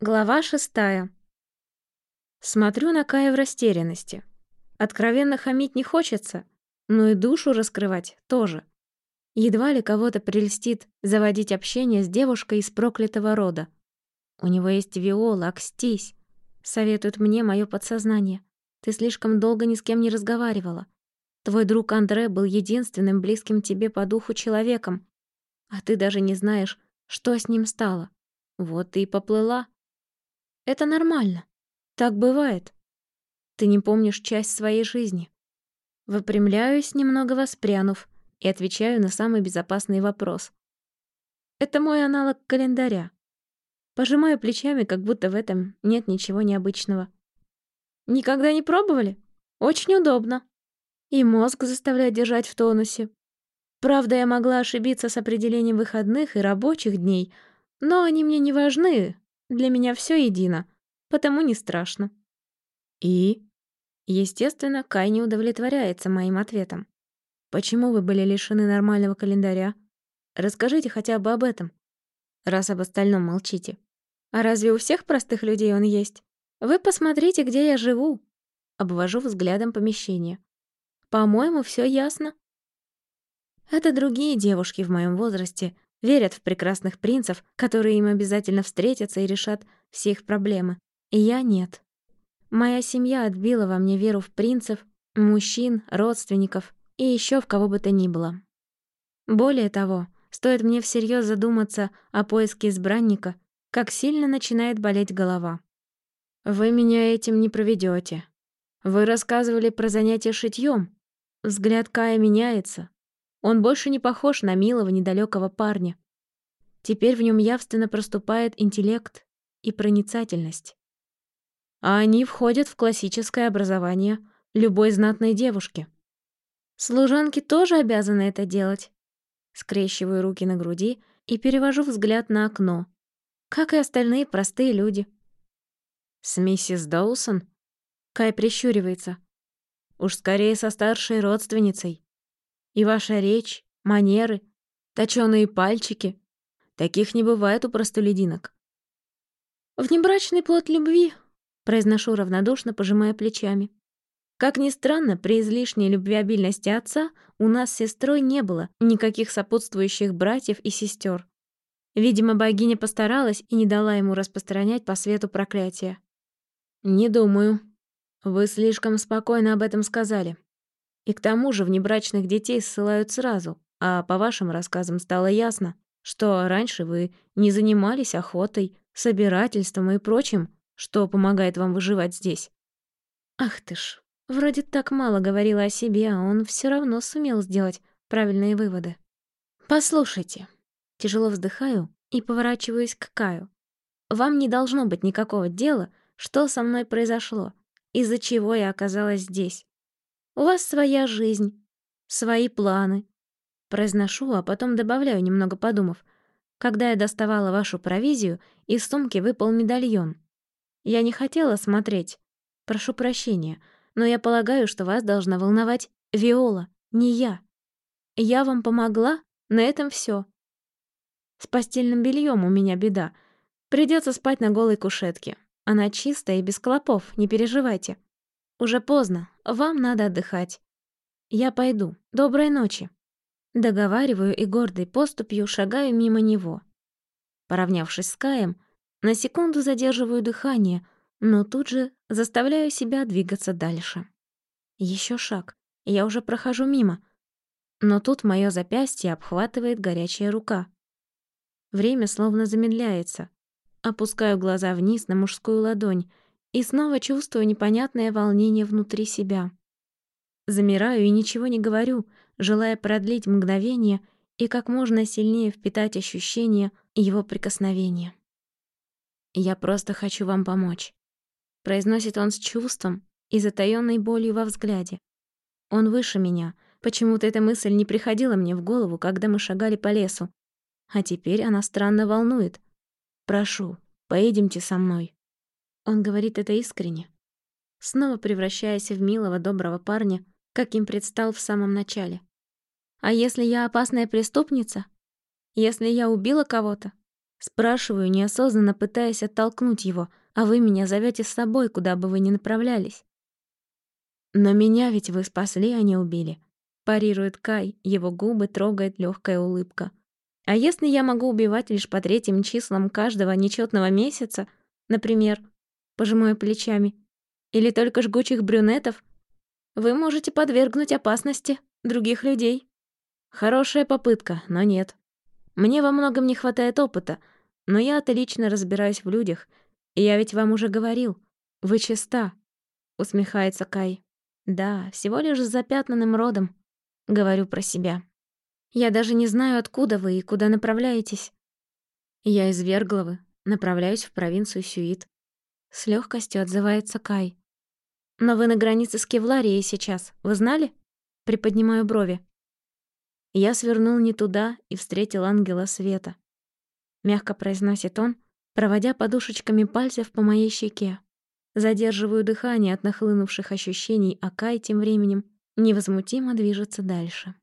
Глава шестая. Смотрю на Кая в растерянности. Откровенно хамить не хочется, но и душу раскрывать тоже. Едва ли кого-то прельстит заводить общение с девушкой из проклятого рода. У него есть Виола, окстись. Советует мне мое подсознание. Ты слишком долго ни с кем не разговаривала. Твой друг Андре был единственным близким тебе по духу человеком, а ты даже не знаешь, что с ним стало. Вот ты и поплыла. Это нормально. Так бывает. Ты не помнишь часть своей жизни. Выпрямляюсь, немного воспрянув, и отвечаю на самый безопасный вопрос. Это мой аналог календаря. Пожимаю плечами, как будто в этом нет ничего необычного. Никогда не пробовали? Очень удобно. И мозг заставляет держать в тонусе. Правда, я могла ошибиться с определением выходных и рабочих дней, но они мне не важны, для меня все едино, потому не страшно. И? Естественно, Кай не удовлетворяется моим ответом. Почему вы были лишены нормального календаря? Расскажите хотя бы об этом, раз об остальном молчите. А разве у всех простых людей он есть? Вы посмотрите, где я живу. Обвожу взглядом помещение. По-моему, все ясно. Это другие девушки в моем возрасте верят в прекрасных принцев, которые им обязательно встретятся и решат все их проблемы. И я нет. Моя семья отбила во мне веру в принцев, мужчин, родственников и еще в кого бы то ни было. Более того, стоит мне всерьез задуматься о поиске избранника, как сильно начинает болеть голова. Вы меня этим не проведете. Вы рассказывали про занятия шитьем. Взгляд Кая меняется, он больше не похож на милого недалекого парня. Теперь в нем явственно проступает интеллект и проницательность. А они входят в классическое образование любой знатной девушки. Служанки тоже обязаны это делать. Скрещиваю руки на груди и перевожу взгляд на окно, как и остальные простые люди. С миссис Доусон? Кай прищуривается. Уж скорее со старшей родственницей. И ваша речь, манеры, точёные пальчики. Таких не бывает у простолюдинок. «Внебрачный плод любви», — произношу равнодушно, пожимая плечами. Как ни странно, при излишней любвеобильности отца у нас с сестрой не было никаких сопутствующих братьев и сестер. Видимо, богиня постаралась и не дала ему распространять по свету проклятие. «Не думаю. Вы слишком спокойно об этом сказали. И к тому же внебрачных детей ссылают сразу, а по вашим рассказам стало ясно, что раньше вы не занимались охотой, собирательством и прочим, что помогает вам выживать здесь. Ах ты ж, вроде так мало говорила о себе, а он все равно сумел сделать правильные выводы. Послушайте, тяжело вздыхаю и поворачиваюсь к Каю. Вам не должно быть никакого дела, что со мной произошло, из-за чего я оказалась здесь. У вас своя жизнь, свои планы. Произношу, а потом добавляю, немного подумав. Когда я доставала вашу провизию, из сумки выпал медальон. Я не хотела смотреть. Прошу прощения, но я полагаю, что вас должна волновать Виола, не я. Я вам помогла, на этом все. С постельным бельем у меня беда. Придется спать на голой кушетке. Она чистая и без клопов, не переживайте. Уже поздно, вам надо отдыхать. Я пойду. Доброй ночи. Договариваю и гордой поступью шагаю мимо него. Поравнявшись с Каем, на секунду задерживаю дыхание, но тут же заставляю себя двигаться дальше. Еще шаг, я уже прохожу мимо. Но тут мое запястье обхватывает горячая рука. Время словно замедляется. Опускаю глаза вниз на мужскую ладонь — и снова чувствую непонятное волнение внутри себя. Замираю и ничего не говорю, желая продлить мгновение и как можно сильнее впитать ощущение его прикосновения. «Я просто хочу вам помочь», — произносит он с чувством и затаённой болью во взгляде. Он выше меня. Почему-то эта мысль не приходила мне в голову, когда мы шагали по лесу. А теперь она странно волнует. «Прошу, поедемте со мной». Он говорит это искренне, снова превращаясь в милого, доброго парня, каким предстал в самом начале. А если я опасная преступница? Если я убила кого-то? Спрашиваю, неосознанно пытаясь оттолкнуть его, а вы меня зовете с собой, куда бы вы ни направлялись. Но меня ведь вы спасли, а не убили. Парирует Кай, его губы трогает легкая улыбка. А если я могу убивать лишь по третьим числам каждого нечетного месяца, например, пожимаю плечами, или только жгучих брюнетов, вы можете подвергнуть опасности других людей. Хорошая попытка, но нет. Мне во многом не хватает опыта, но я отлично разбираюсь в людях, и я ведь вам уже говорил, вы чиста, усмехается Кай. Да, всего лишь с запятнанным родом, говорю про себя. Я даже не знаю, откуда вы и куда направляетесь. Я из Вергловы, направляюсь в провинцию Сюит. С легкостью отзывается Кай. Но вы на границе с Кевларией сейчас, вы знали? Приподнимаю брови. Я свернул не туда и встретил ангела света. Мягко произносит он, проводя подушечками пальцев по моей щеке. Задерживаю дыхание от нахлынувших ощущений, а Кай тем временем невозмутимо движется дальше.